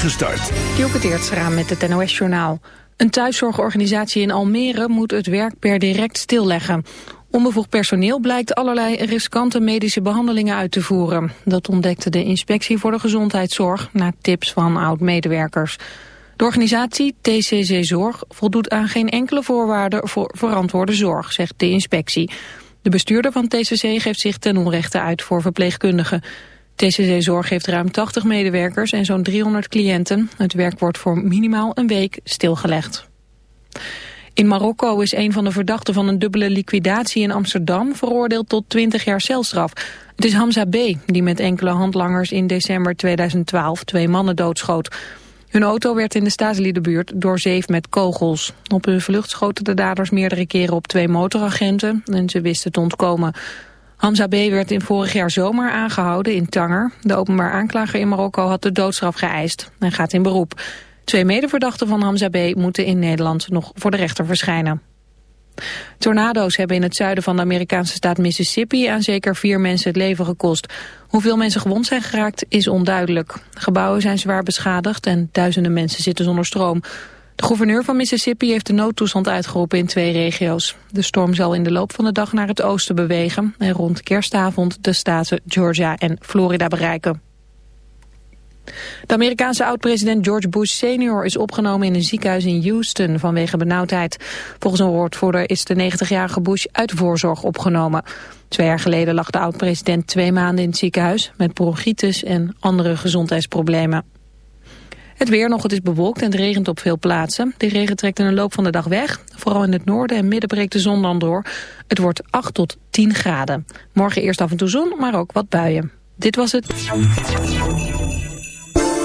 voorspoedige start. Dielke met het NOS-journaal. Een thuiszorgorganisatie in Almere moet het werk per direct stilleggen. Onbevoegd personeel blijkt allerlei riskante medische behandelingen uit te voeren. Dat ontdekte de Inspectie voor de Gezondheidszorg na tips van oud-medewerkers. De organisatie TCC Zorg voldoet aan geen enkele voorwaarde voor verantwoorde zorg, zegt de inspectie. De bestuurder van TCC geeft zich ten onrechte uit voor verpleegkundigen. TCC Zorg heeft ruim 80 medewerkers en zo'n 300 cliënten. Het werk wordt voor minimaal een week stilgelegd. In Marokko is een van de verdachten van een dubbele liquidatie in Amsterdam veroordeeld tot 20 jaar celstraf. Het is Hamza B. die met enkele handlangers in december 2012 twee mannen doodschoot. Hun auto werd in de staatsliedenbuurt doorzeefd met kogels. Op hun vlucht schoten de daders meerdere keren op twee motoragenten en ze wisten te ontkomen. Hamza B. werd in vorig jaar zomer aangehouden in Tanger. De openbaar aanklager in Marokko had de doodstraf geëist en gaat in beroep. Twee medeverdachten van Hamza B. moeten in Nederland nog voor de rechter verschijnen. Tornado's hebben in het zuiden van de Amerikaanse staat Mississippi aan zeker vier mensen het leven gekost. Hoeveel mensen gewond zijn geraakt is onduidelijk. Gebouwen zijn zwaar beschadigd en duizenden mensen zitten zonder stroom. De gouverneur van Mississippi heeft de noodtoestand uitgeroepen in twee regio's. De storm zal in de loop van de dag naar het oosten bewegen... en rond kerstavond de staten Georgia en Florida bereiken. De Amerikaanse oud-president George Bush senior is opgenomen in een ziekenhuis in Houston vanwege benauwdheid. Volgens een woordvoerder is de 90-jarige Bush uit voorzorg opgenomen. Twee jaar geleden lag de oud-president twee maanden in het ziekenhuis met bronchitis en andere gezondheidsproblemen. Het weer nog, het is bewolkt en het regent op veel plaatsen. De regen trekt in de loop van de dag weg. Vooral in het noorden en midden breekt de zon dan door. Het wordt 8 tot 10 graden. Morgen eerst af en toe zon, maar ook wat buien. Dit was het.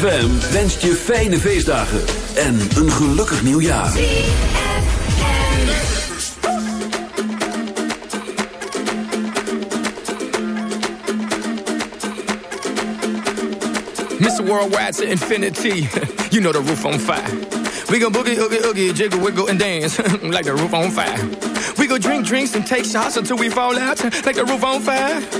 ZFM wenst je fijne feestdagen en een gelukkig nieuwjaar. Mr. Worldwide to infinity, you know the roof on fire. We go boogie, hoogie oogie, jiggle, wiggle and dance, like the roof on fire. We go drink drinks and take shots until we fall out, like the roof on fire.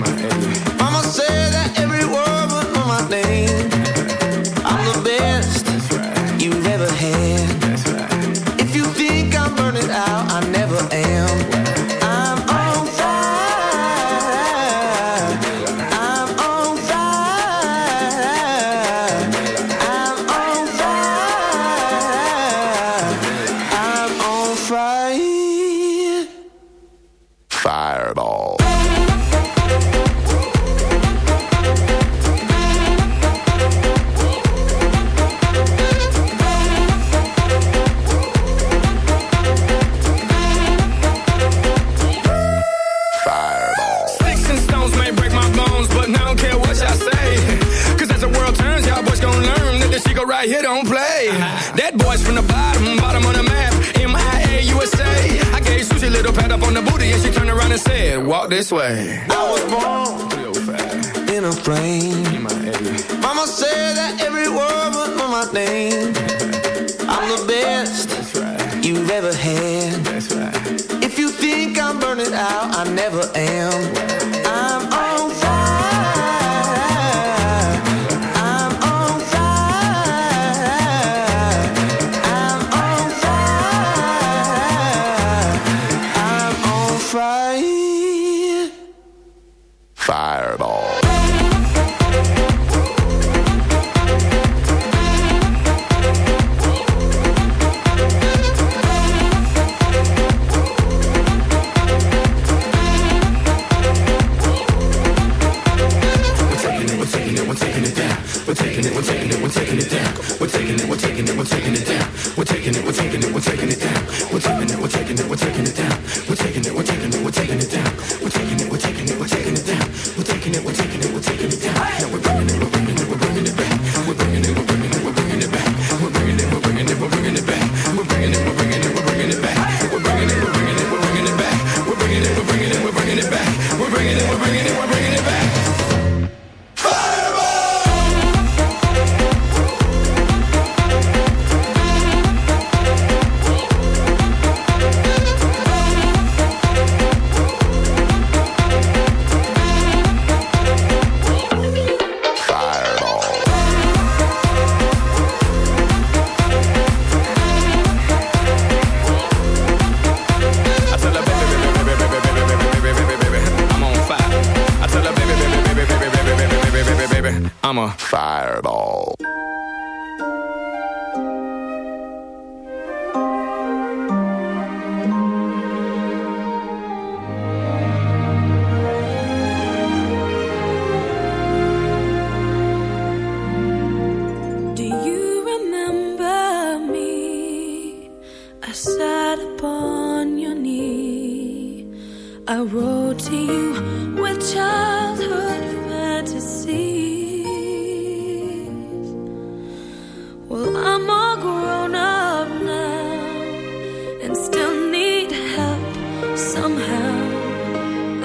and still need help somehow.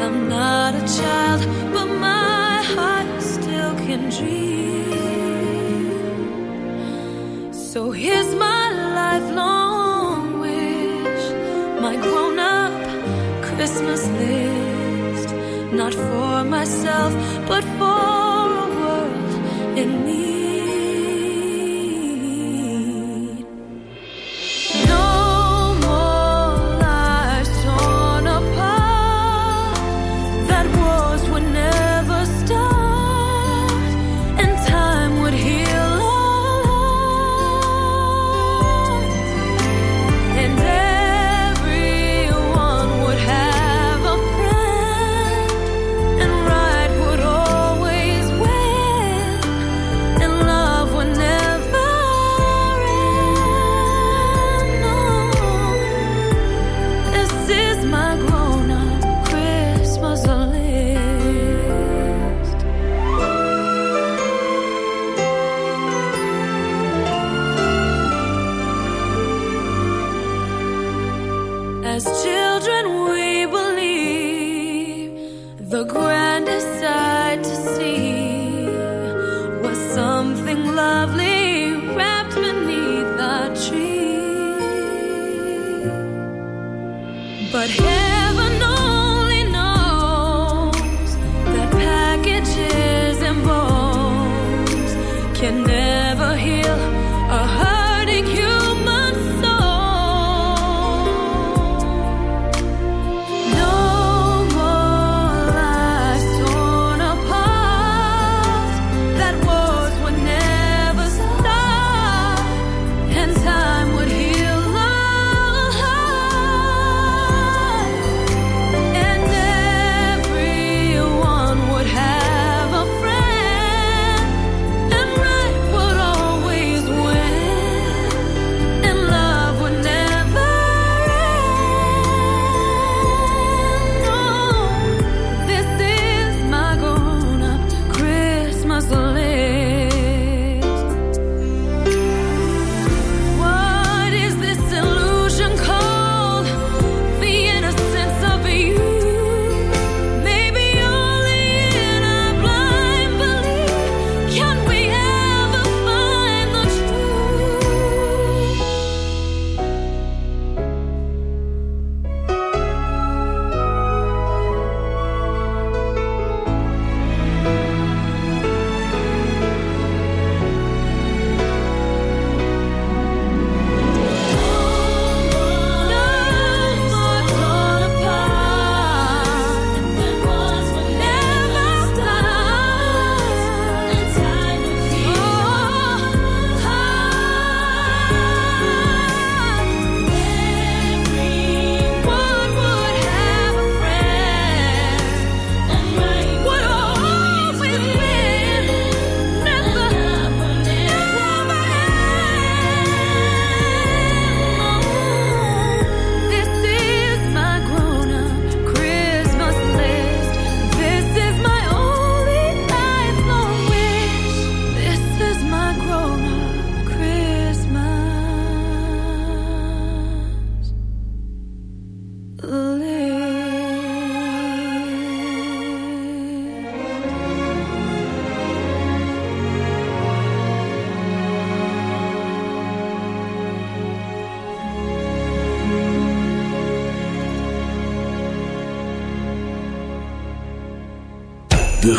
I'm not a child, but my heart still can dream. So here's my lifelong wish, my grown up Christmas list. Not for myself, but for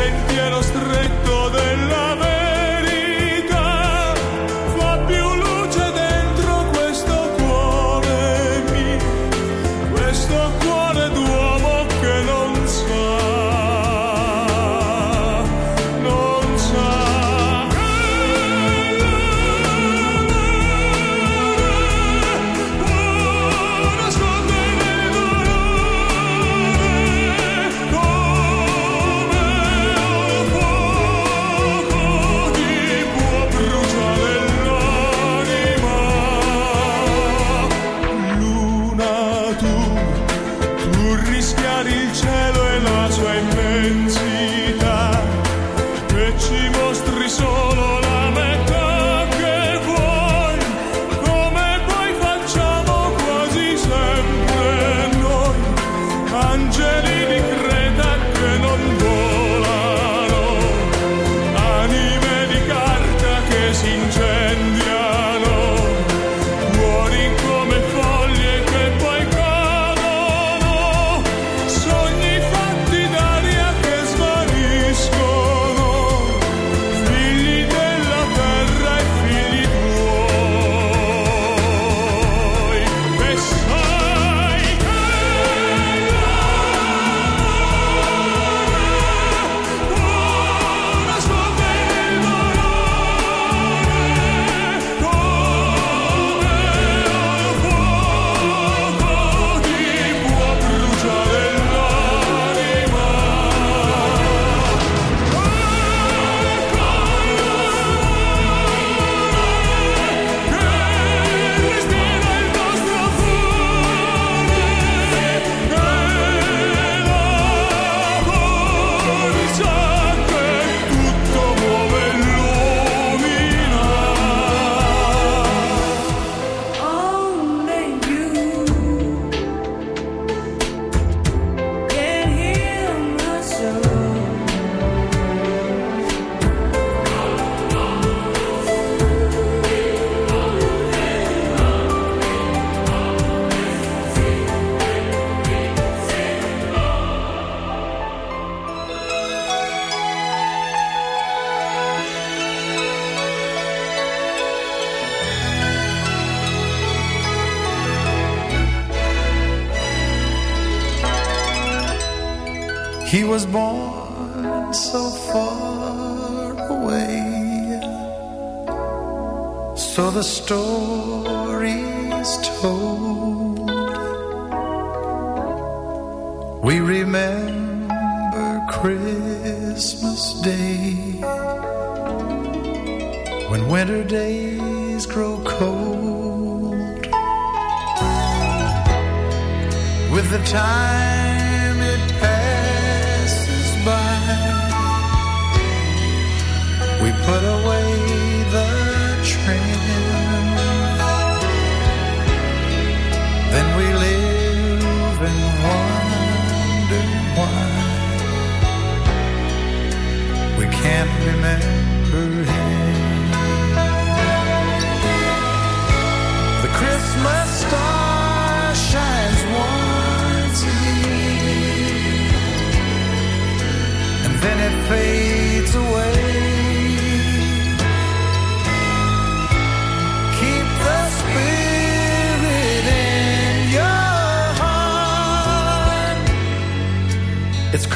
sentiero stretto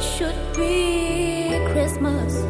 should be Christmas.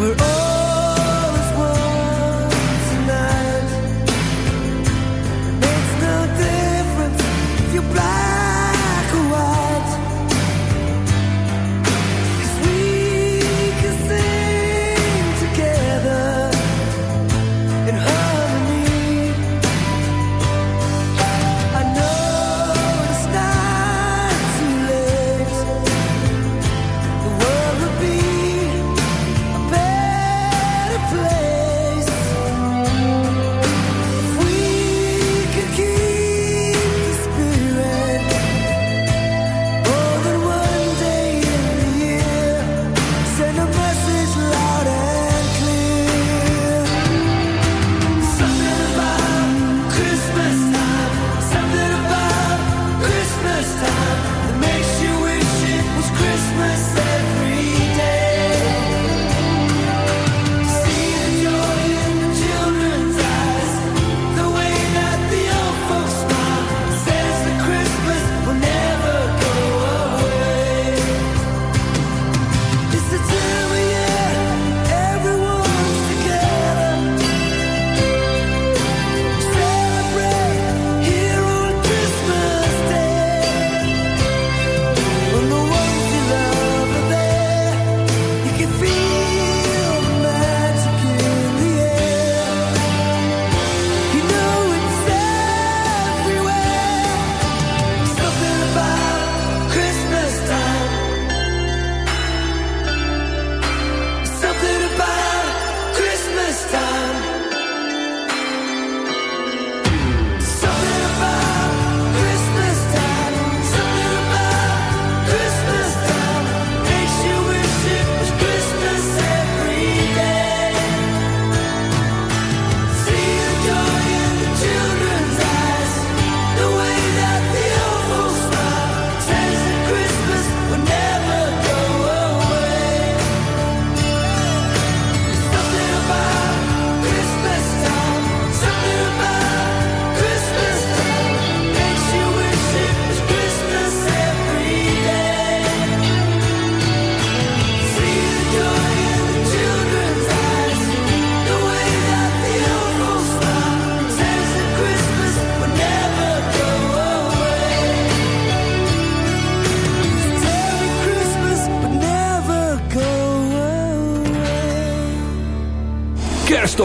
We're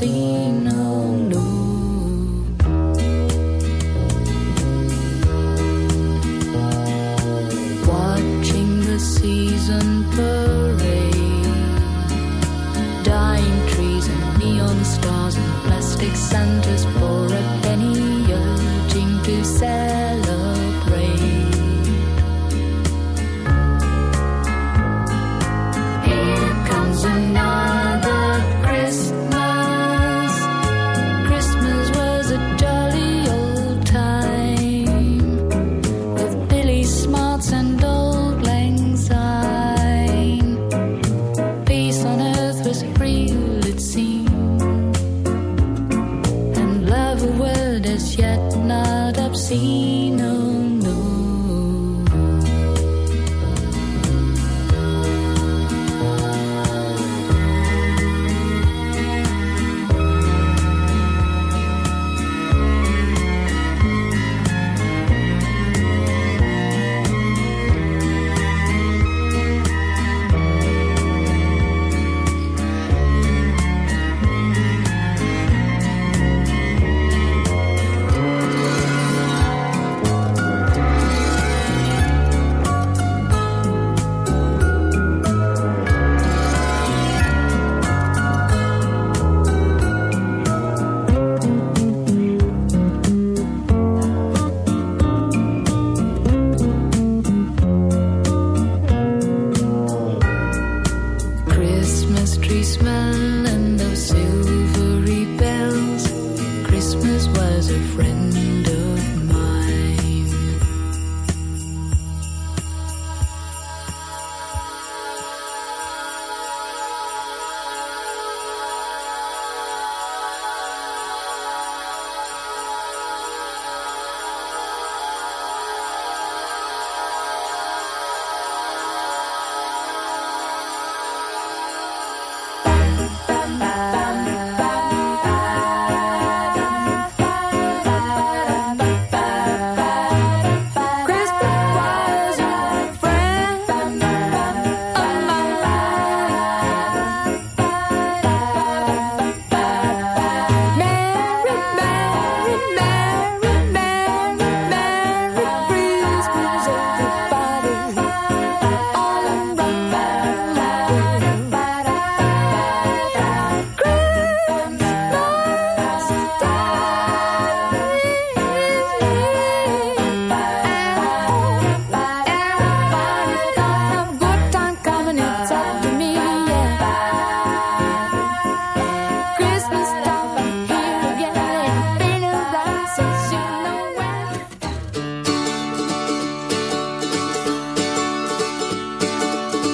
see.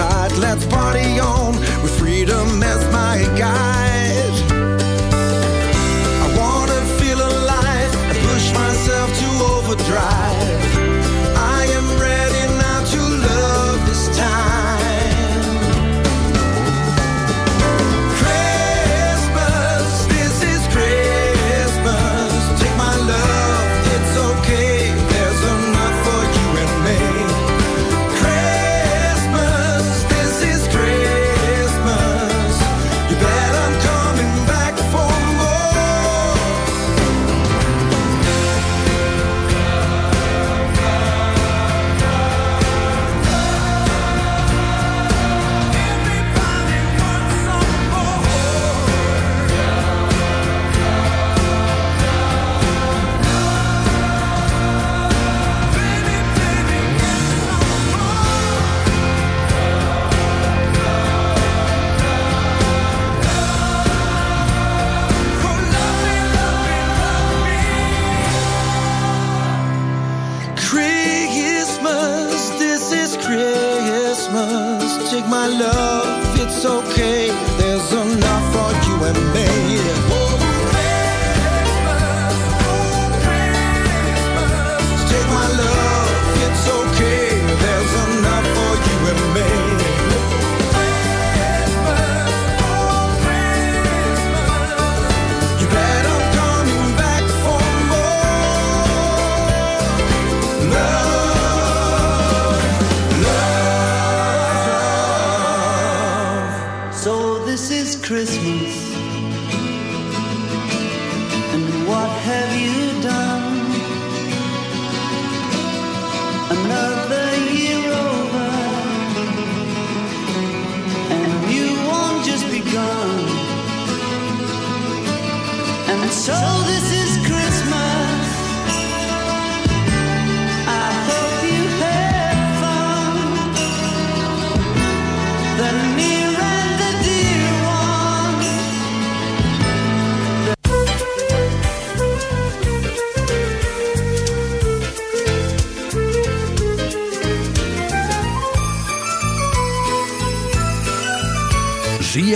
appetite. Let's party on